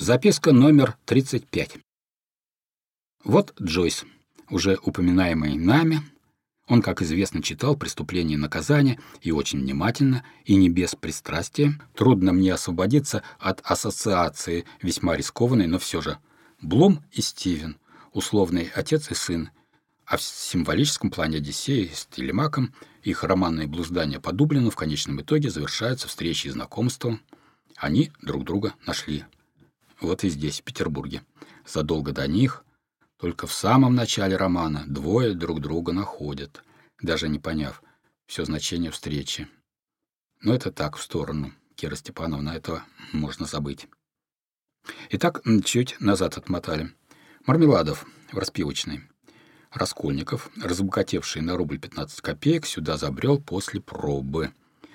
Записка номер 35. Вот Джойс, уже упоминаемый нами, он, как известно, читал «Преступление и наказание» и очень внимательно, и не без пристрастия. Трудно мне освободиться от ассоциации, весьма рискованной, но все же. Блум и Стивен, условный отец и сын, а в символическом плане Одиссея с Телемаком их романные блуждания по Дублину в конечном итоге завершаются встречей и знакомством. Они друг друга нашли вот и здесь, в Петербурге. Задолго до них, только в самом начале романа, двое друг друга находят, даже не поняв все значение встречи. Но это так, в сторону. Кира Степановна, этого можно забыть. Итак, чуть назад отмотали. Мармеладов в распивочной. Раскольников, разбогатевший на рубль 15 копеек, сюда забрел после пробы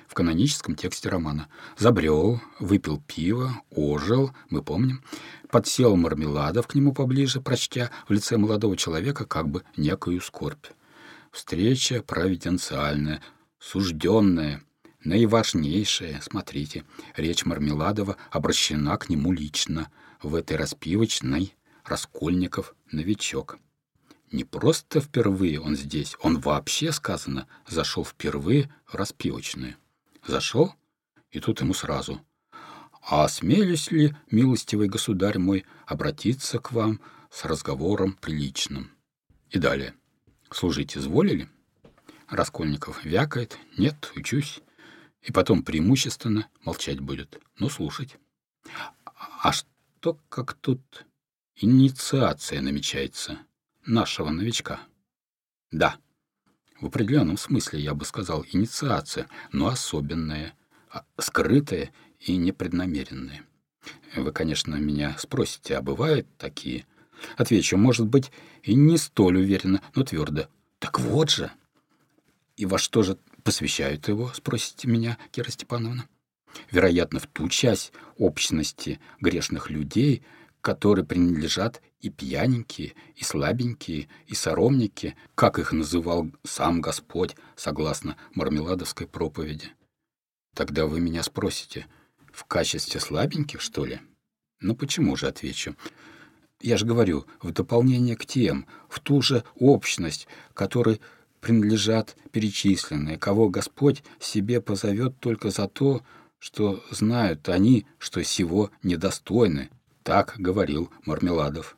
в каноническом тексте романа. Забрел, выпил пиво, ожил, мы помним, подсел Мармеладов к нему поближе, прочтя в лице молодого человека как бы некую скорбь. Встреча провиденциальная, сужденная, наиважнейшая, смотрите, речь Мармеладова обращена к нему лично, в этой распивочной Раскольников новичок. Не просто впервые он здесь, он вообще, сказано, зашел впервые в распивочную. Зашел, и тут ему сразу. «А осмелюсь ли, милостивый государь мой, обратиться к вам с разговором приличным?» И далее. «Служить изволили?» Раскольников вякает. «Нет, учусь». И потом преимущественно молчать будет, но слушать. А что, как тут инициация намечается нашего новичка? Да, в определенном смысле, я бы сказал, инициация, но особенная, а, скрытая и непреднамеренная. Вы, конечно, меня спросите, а бывают такие? Отвечу, может быть, и не столь уверенно, но твердо. Так вот же. И во что же посвящают его, спросите меня, Кира Степановна? Вероятно, в ту часть общности грешных людей, которые принадлежат и пьяненькие, и слабенькие, и соромники, как их называл сам Господь, согласно мармеладовской проповеди. Тогда вы меня спросите, в качестве слабеньких, что ли? Ну почему же, отвечу. Я же говорю, в дополнение к тем, в ту же общность, которой принадлежат перечисленные, кого Господь себе позовет только за то, что знают они, что сего недостойны. Так говорил Мармеладов.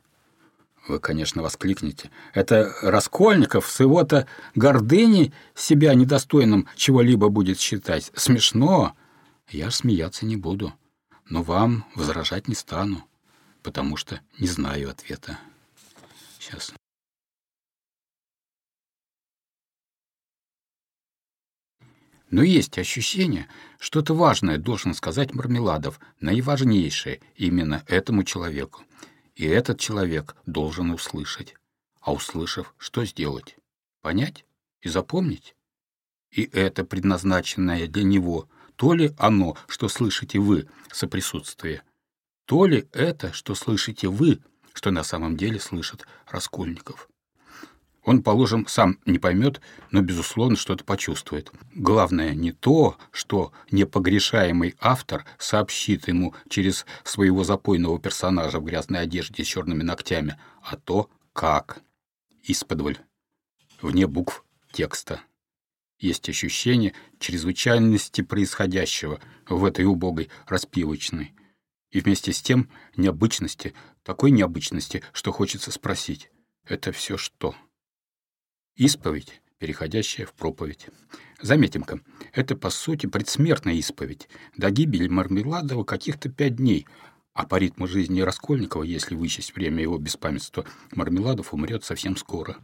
Вы, конечно, воскликнете. Это Раскольников с его-то гордыней себя недостойным чего-либо будет считать. Смешно. Я смеяться не буду. Но вам возражать не стану, потому что не знаю ответа. Сейчас. Но есть ощущение, что-то важное должен сказать Мармеладов, наиважнейшее именно этому человеку. И этот человек должен услышать. А услышав, что сделать? Понять и запомнить? И это предназначенное для него, то ли оно, что слышите вы, соприсутствие, то ли это, что слышите вы, что на самом деле слышит Раскольников. Он, положим, сам не поймет, но, безусловно, что-то почувствует. Главное не то, что непогрешаемый автор сообщит ему через своего запойного персонажа в грязной одежде с черными ногтями, а то, как. Исподволь. Вне букв текста. Есть ощущение чрезвычайности происходящего в этой убогой распивочной. И вместе с тем необычности, такой необычности, что хочется спросить. Это все что? Исповедь, переходящая в проповедь. Заметим-ка, это, по сути, предсмертная исповедь. До гибели Мармеладова каких-то пять дней, а по ритму жизни Раскольникова, если вычесть время его беспамятства, Мармеладов умрет совсем скоро.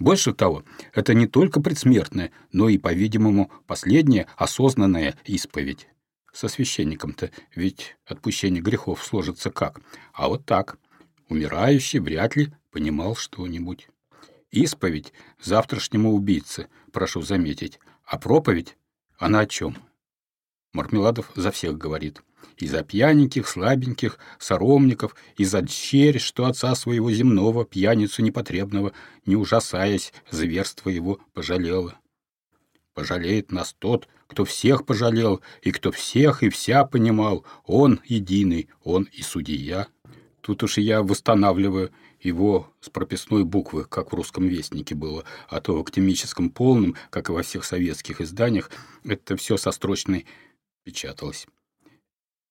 Больше того, это не только предсмертная, но и, по-видимому, последняя осознанная исповедь. Со священником-то ведь отпущение грехов сложится как? А вот так. Умирающий вряд ли понимал что-нибудь. Исповедь завтрашнему убийце, прошу заметить, а проповедь, она о чем? Мармеладов за всех говорит. И за пьяненьких, слабеньких, соромников, и за дщерь, что отца своего земного, пьяницу непотребного, не ужасаясь, зверство его пожалела. Пожалеет нас тот, кто всех пожалел, и кто всех и вся понимал, он единый, он и судья. Тут уж я восстанавливаю его с прописной буквы, как в русском вестнике было, а то в актемическом полном, как и во всех советских изданиях, это все со строчной печаталось.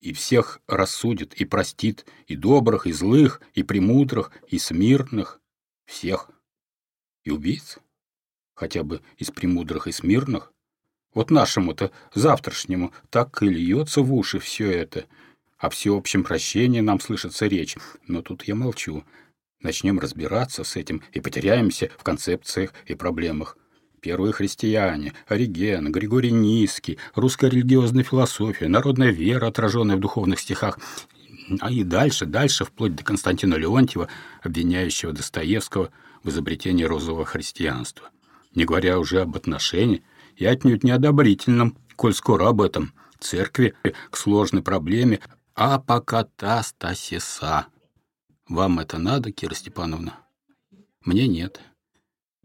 И всех рассудит, и простит, и добрых, и злых, и премудрых, и смирных, всех. И убийц, хотя бы из премудрых и смирных. Вот нашему-то, завтрашнему, так и льется в уши все это. О всеобщем прощении нам слышится речь, но тут я молчу. Начнем разбираться с этим и потеряемся в концепциях и проблемах. Первые христиане, Ориген, Григорий Низкий, русская религиозная философия, народная вера, отраженная в духовных стихах, а и дальше, дальше, вплоть до Константина Леонтьева, обвиняющего Достоевского в изобретении розового христианства. Не говоря уже об отношении, и отнюдь неодобрительном, коль скоро об этом, церкви к сложной проблеме апокатастасиса. Вам это надо, Кира Степановна? Мне нет.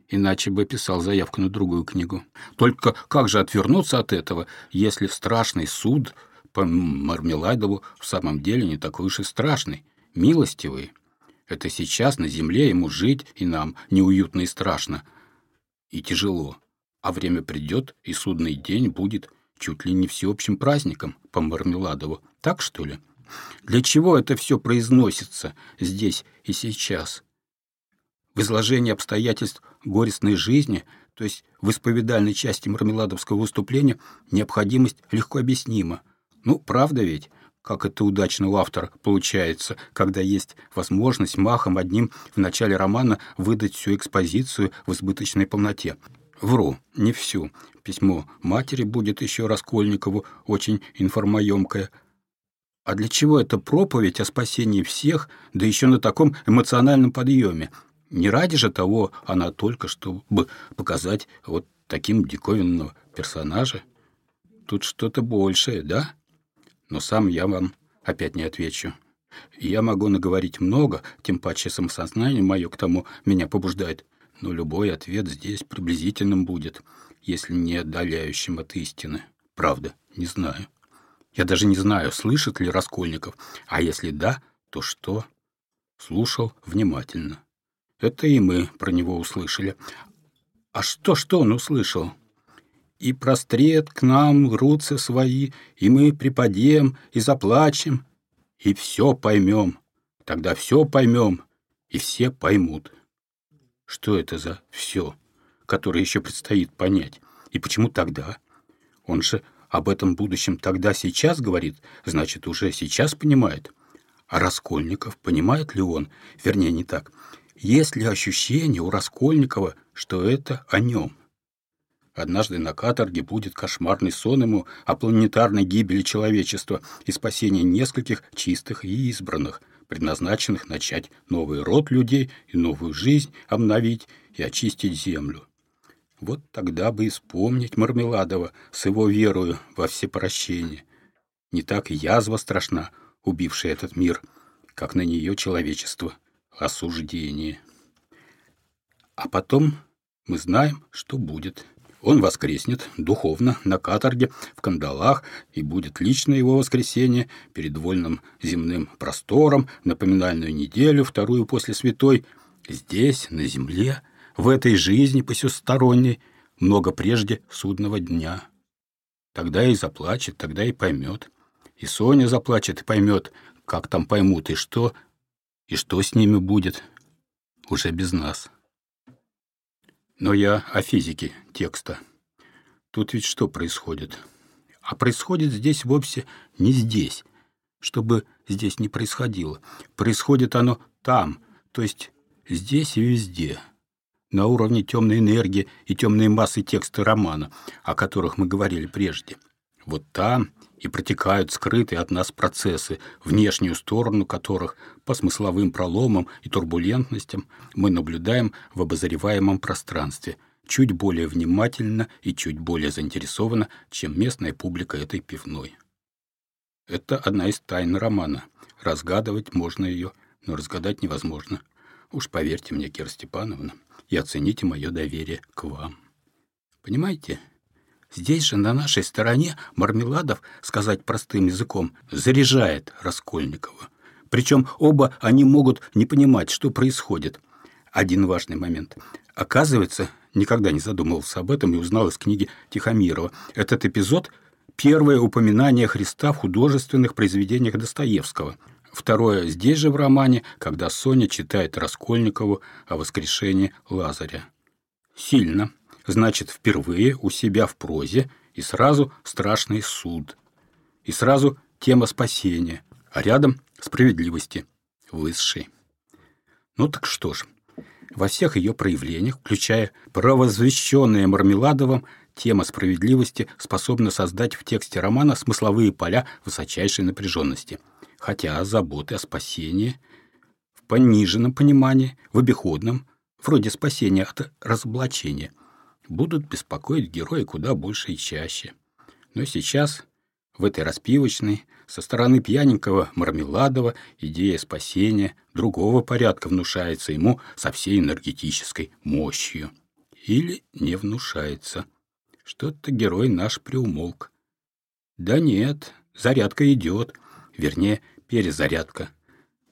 Иначе бы писал заявку на другую книгу. Только как же отвернуться от этого, если страшный суд по Мармеладову в самом деле не такой уж и страшный, милостивый? Это сейчас на земле ему жить и нам неуютно и страшно, и тяжело. А время придет, и судный день будет чуть ли не всеобщим праздником по Мармеладову. Так, что ли? Для чего это все произносится здесь и сейчас? В изложении обстоятельств горестной жизни, то есть в исповедальной части мармеладовского выступления, необходимость легко объяснима. Ну, правда ведь? Как это удачно у автора получается, когда есть возможность махом одним в начале романа выдать всю экспозицию в избыточной полноте. Вру, не всю. Письмо матери будет еще Раскольникову очень информоемкое. А для чего эта проповедь о спасении всех, да еще на таком эмоциональном подъеме? Не ради же того она только, чтобы показать вот таким диковинного персонажа. Тут что-то большее, да? Но сам я вам опять не отвечу. Я могу наговорить много, тем паче самосознание мое к тому меня побуждает но любой ответ здесь приблизительным будет, если не отдаляющим от истины. Правда, не знаю. Я даже не знаю, слышит ли Раскольников, а если да, то что? Слушал внимательно. Это и мы про него услышали. А что-что он услышал? И прострет к нам грудцы свои, и мы припадем и заплачем, и все поймем. Тогда все поймем, и все поймут. Что это за «все», которое еще предстоит понять? И почему тогда? Он же об этом будущем тогда сейчас говорит, значит, уже сейчас понимает. А Раскольников, понимает ли он, вернее, не так, есть ли ощущение у Раскольникова, что это о нем? Однажды на каторге будет кошмарный сон ему о планетарной гибели человечества и спасении нескольких чистых и избранных – предназначенных начать новый род людей и новую жизнь обновить и очистить землю. Вот тогда бы и вспомнить Мармеладова с его верою во всепрощение. Не так язва страшна, убившая этот мир, как на нее человечество осуждение. А потом мы знаем, что будет. Он воскреснет духовно на каторге в кандалах, и будет лично его воскресенье перед вольным земным простором, напоминальную неделю, вторую после святой, здесь, на земле, в этой жизни посюсторонней, много прежде судного дня. Тогда и заплачет, тогда и поймет. И Соня заплачет и поймет, как там поймут, и что, и что с ними будет, уже без нас. Но я о физике текста. Тут ведь что происходит? А происходит здесь вовсе не здесь, чтобы здесь не происходило. Происходит оно там, то есть здесь и везде, на уровне темной энергии и темной массы текста романа, о которых мы говорили прежде. Вот там и протекают скрытые от нас процессы, внешнюю сторону которых по смысловым проломам и турбулентностям мы наблюдаем в обозреваемом пространстве, чуть более внимательно и чуть более заинтересованно, чем местная публика этой пивной. Это одна из тайн романа. Разгадывать можно ее, но разгадать невозможно. Уж поверьте мне, Кира Степановна, и оцените мое доверие к вам. Понимаете? Здесь же, на нашей стороне, Мармеладов, сказать простым языком, заряжает Раскольникова, Причем оба они могут не понимать, что происходит. Один важный момент. Оказывается, никогда не задумывался об этом и узнал из книги Тихомирова. Этот эпизод – первое упоминание Христа в художественных произведениях Достоевского. Второе – здесь же в романе, когда Соня читает Раскольникову о воскрешении Лазаря. Сильно. Значит, впервые у себя в прозе и сразу страшный суд. И сразу тема спасения, а рядом справедливости, высшей. Ну так что ж, во всех ее проявлениях, включая провозвещенное Мармеладовым, тема справедливости способна создать в тексте романа смысловые поля высочайшей напряженности. Хотя заботы о спасении в пониженном понимании, в обиходном, вроде спасения от разоблачения, будут беспокоить героя куда больше и чаще. Но сейчас, в этой распивочной, со стороны пьяненького Мармеладова идея спасения другого порядка внушается ему со всей энергетической мощью. Или не внушается. Что-то герой наш приумолк. Да нет, зарядка идет, вернее, перезарядка.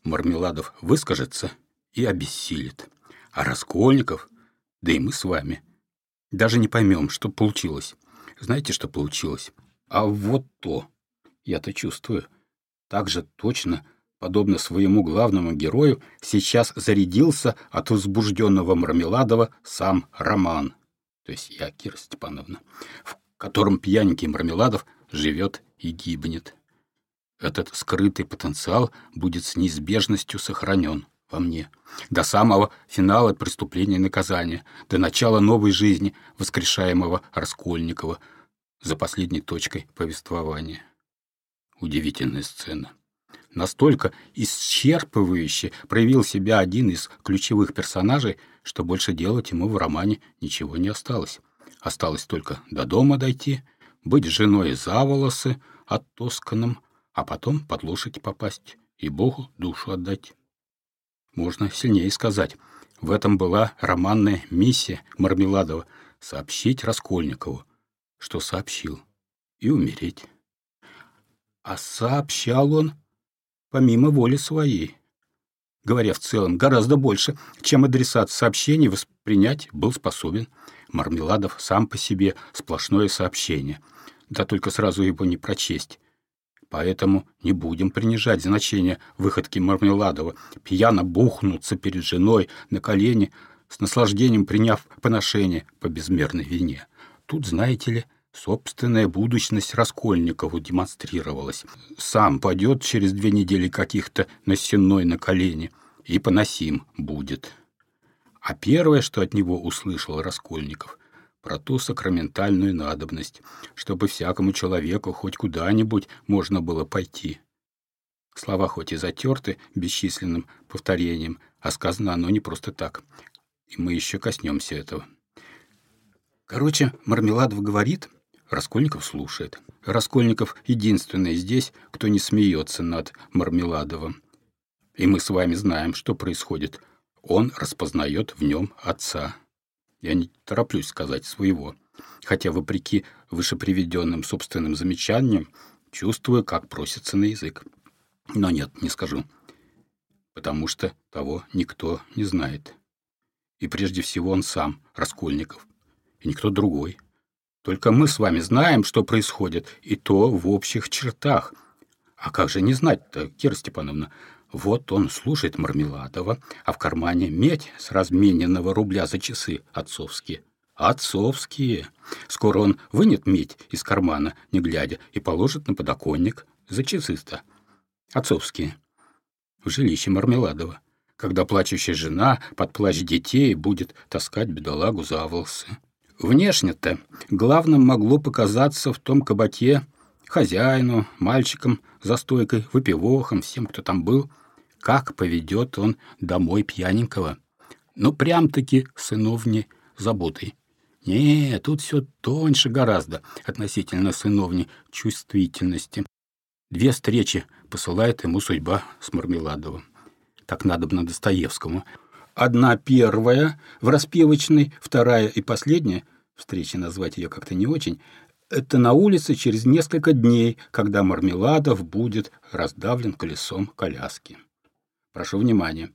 Мармеладов выскажется и обессилит. А Раскольников, да и мы с вами, даже не поймем, что получилось. Знаете, что получилось? А вот то. Я-то чувствую. Так же точно, подобно своему главному герою, сейчас зарядился от возбужденного Мармеладова сам Роман, то есть я, Кира Степановна, в котором пьяненький Мармеладов живет и гибнет. Этот скрытый потенциал будет с неизбежностью сохранен во мне. До самого финала преступления и наказания, до начала новой жизни воскрешаемого Раскольникова за последней точкой повествования. Удивительная сцена. Настолько исчерпывающе проявил себя один из ключевых персонажей, что больше делать ему в романе ничего не осталось. Осталось только до дома дойти, быть женой за волосы оттосканным, а потом под лошадь попасть и Богу душу отдать. Можно сильнее сказать, в этом была романная миссия Мармеладова — сообщить Раскольникову, что сообщил, и умереть а сообщал он помимо воли своей. Говоря в целом, гораздо больше, чем адресат сообщений воспринять был способен. Мармеладов сам по себе сплошное сообщение, да только сразу его не прочесть. Поэтому не будем принижать значение выходки Мармеладова, пьяно бухнуться перед женой на колени, с наслаждением приняв поношение по безмерной вине. Тут, знаете ли, Собственная будущность Раскольникову демонстрировалась. Сам падет через две недели каких-то на сенной на колени и поносим будет. А первое, что от него услышал Раскольников, про ту сакраментальную надобность, чтобы всякому человеку хоть куда-нибудь можно было пойти. Слова хоть и затерты бесчисленным повторением, а сказано оно не просто так. И мы еще коснемся этого. Короче, Мармеладов говорит, Раскольников слушает. Раскольников единственный здесь, кто не смеется над Мармеладовым. И мы с вами знаем, что происходит. Он распознает в нем отца. Я не тороплюсь сказать своего, хотя, вопреки вышеприведенным собственным замечаниям, чувствую, как просится на язык. Но нет, не скажу, потому что того никто не знает. И прежде всего он сам, Раскольников, и никто другой. Только мы с вами знаем, что происходит, и то в общих чертах. А как же не знать-то, Кира Степановна? Вот он слушает Мармеладова, а в кармане медь с размененного рубля за часы отцовские. Отцовские. Скоро он вынет медь из кармана, не глядя, и положит на подоконник за часы-то. Отцовские. В жилище Мармеладова, когда плачущая жена под плач детей будет таскать бедолагу за волосы. Внешне-то главным могло показаться в том кабаке хозяину, мальчикам за стойкой, выпивохам, всем, кто там был, как поведет он домой пьяненького. Ну, прям-таки сыновней заботой. Не, тут все тоньше гораздо относительно сыновней чувствительности. Две встречи посылает ему судьба с Мармеладовым. Так надо на Достоевскому — Одна первая в распевочной, вторая и последняя, встречи назвать ее как-то не очень, это на улице через несколько дней, когда Мармеладов будет раздавлен колесом коляски. Прошу внимания.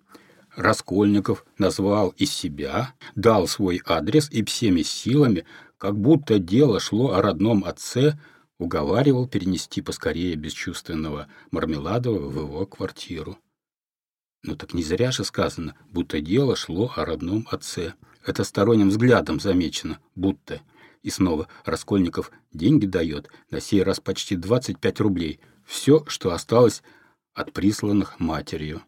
Раскольников назвал из себя, дал свой адрес и всеми силами, как будто дело шло о родном отце, уговаривал перенести поскорее бесчувственного Мармеладова в его квартиру. Ну так не зря же сказано, будто дело шло о родном отце. Это сторонним взглядом замечено, будто. И снова Раскольников деньги дает, на сей раз почти 25 рублей. Все, что осталось от присланных матерью.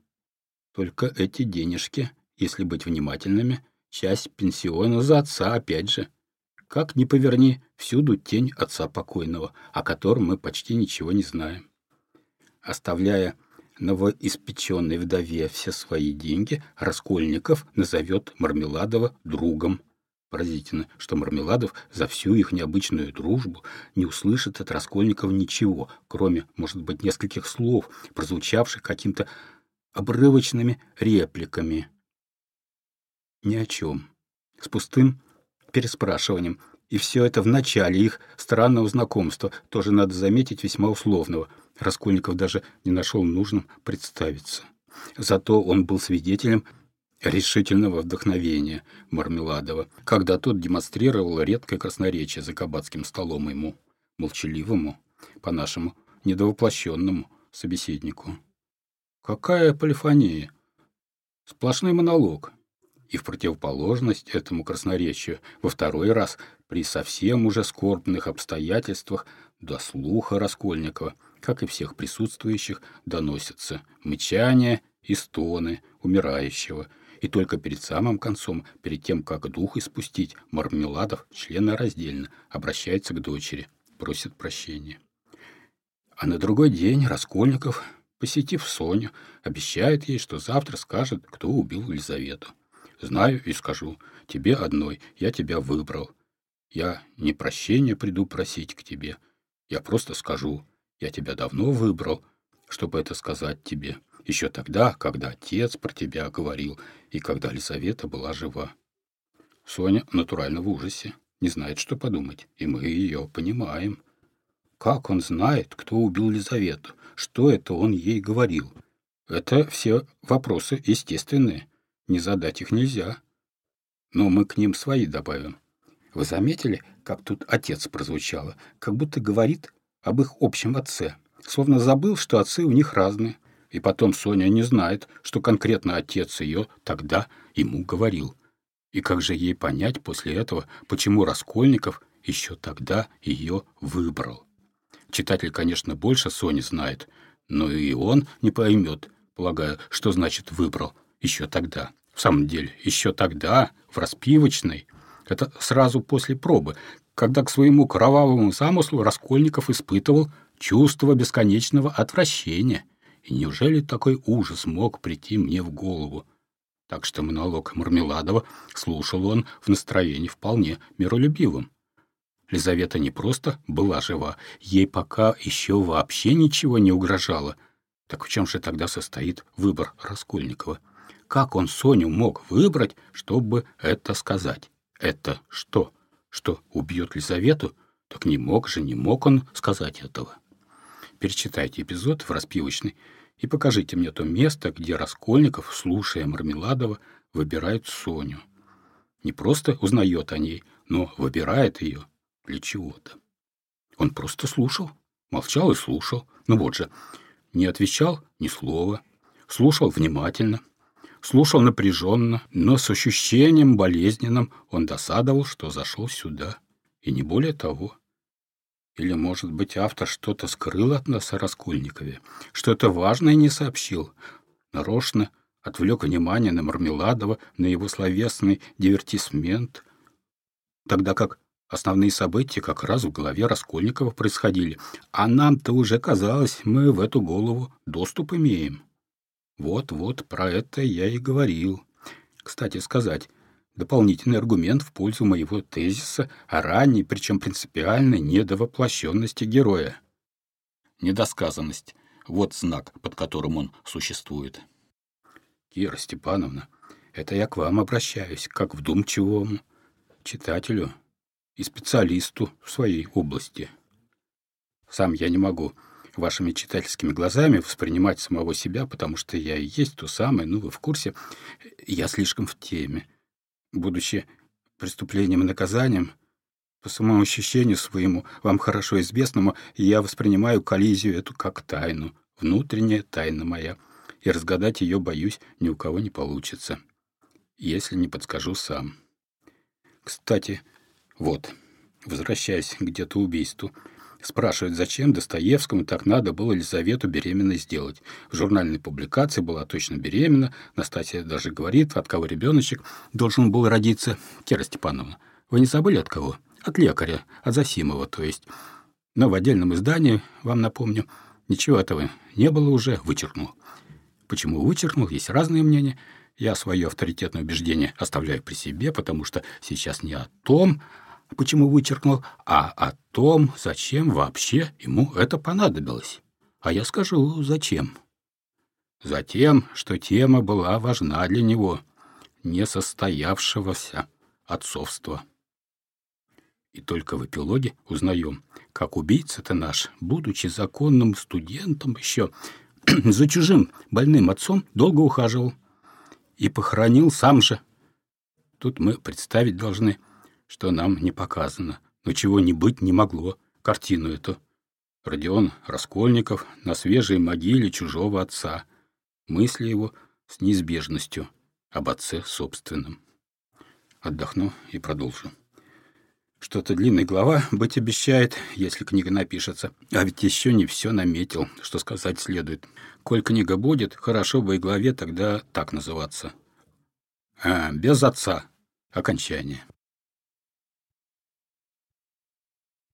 Только эти денежки, если быть внимательными, часть пенсиона за отца опять же. Как ни поверни, всюду тень отца покойного, о котором мы почти ничего не знаем. Оставляя новоиспеченной вдове все свои деньги, Раскольников назовет Мармеладова другом. Поразительно, что Мармеладов за всю их необычную дружбу не услышит от Раскольникова ничего, кроме, может быть, нескольких слов, прозвучавших каким-то обрывочными репликами. Ни о чем. С пустым переспрашиванием. И все это в начале их странного знакомства, тоже надо заметить, весьма условного. Раскольников даже не нашел нужным представиться. Зато он был свидетелем решительного вдохновения Мармеладова, когда тот демонстрировал редкое красноречие за кабацким столом ему, молчаливому, по-нашему, недовоплощенному собеседнику. Какая полифония! Сплошной монолог. И в противоположность этому красноречию во второй раз при совсем уже скорбных обстоятельствах до слуха Раскольникова, как и всех присутствующих, доносятся мычание и стоны умирающего, и только перед самым концом, перед тем, как дух испустить, Мармеладов, члены раздельно, обращается к дочери, просит прощения. А на другой день Раскольников, посетив Соню, обещает ей, что завтра скажет, кто убил Елизавету. Знаю и скажу. Тебе одной. Я тебя выбрал. Я не прощения приду просить к тебе. Я просто скажу. Я тебя давно выбрал, чтобы это сказать тебе. Еще тогда, когда отец про тебя говорил, и когда Лизавета была жива. Соня натурально в ужасе. Не знает, что подумать. И мы ее понимаем. Как он знает, кто убил Лизавету? Что это он ей говорил? Это все вопросы естественные. Не задать их нельзя. Но мы к ним свои добавим. Вы заметили, как тут отец прозвучало? Как будто говорит об их общем отце. Словно забыл, что отцы у них разные. И потом Соня не знает, что конкретно отец ее тогда ему говорил. И как же ей понять после этого, почему Раскольников еще тогда ее выбрал? Читатель, конечно, больше Сони знает, но и он не поймет, полагаю, что значит «выбрал» еще тогда. В самом деле, еще тогда, в распивочной, это сразу после пробы, когда к своему кровавому замыслу Раскольников испытывал чувство бесконечного отвращения. И неужели такой ужас мог прийти мне в голову? Так что монолог Мармеладова слушал он в настроении вполне миролюбивым. Лизавета не просто была жива, ей пока еще вообще ничего не угрожало. Так в чем же тогда состоит выбор Раскольникова? Как он Соню мог выбрать, чтобы это сказать? Это что? Что, убьет Лизавету? Так не мог же, не мог он сказать этого. Перечитайте эпизод в распивочной и покажите мне то место, где Раскольников, слушая Мармеладова, выбирает Соню. Не просто узнает о ней, но выбирает ее для чего-то. Он просто слушал, молчал и слушал. Ну вот же, не отвечал ни слова, слушал внимательно, слушал напряженно, но с ощущением болезненным он досадовал, что зашел сюда, и не более того. Или, может быть, автор что-то скрыл от нас о Раскольникове, что-то важное не сообщил, нарочно отвлек внимание на Мармеладова, на его словесный дивертисмент, тогда как основные события как раз в голове Раскольникова происходили, а нам-то уже казалось, мы в эту голову доступ имеем. Вот-вот, про это я и говорил. Кстати сказать, дополнительный аргумент в пользу моего тезиса о ранней, причем принципиальной недовоплощенности героя. Недосказанность — вот знак, под которым он существует. Кира Степановна, это я к вам обращаюсь, как вдумчивому читателю и специалисту в своей области. Сам я не могу вашими читательскими глазами воспринимать самого себя, потому что я и есть то самое, ну, вы в курсе. Я слишком в теме. Будучи преступлением и наказанием, по самому ощущению своему, вам хорошо известному, я воспринимаю коллизию эту как тайну, внутренняя тайна моя, и разгадать ее, боюсь, ни у кого не получится, если не подскажу сам. Кстати, вот, возвращаясь к где-то убийству, спрашивают, зачем Достоевскому так надо было Елизавету беременной сделать. В журнальной публикации была точно беременна, Настасья даже говорит, от кого ребеночек должен был родиться. Кира Степановна, вы не забыли от кого? От лекаря, от Засимова, то есть. Но в отдельном издании, вам напомню, ничего этого не было уже, вычеркнул. Почему вычеркнул, есть разные мнения. Я свое авторитетное убеждение оставляю при себе, потому что сейчас не о том, почему вычеркнул, а о том, зачем вообще ему это понадобилось. А я скажу, зачем. Затем, что тема была важна для него, несостоявшегося отцовства. И только в эпилоге узнаем, как убийца-то наш, будучи законным студентом еще, за чужим больным отцом долго ухаживал и похоронил сам же. Тут мы представить должны, что нам не показано, но чего не быть не могло, картину эту. Родион Раскольников на свежей могиле чужого отца, мысли его с неизбежностью об отце собственном. Отдохну и продолжу. Что-то длинная глава быть обещает, если книга напишется. А ведь еще не все наметил, что сказать следует. Коль книга будет, хорошо бы и главе тогда так называться. А, без отца. Окончание.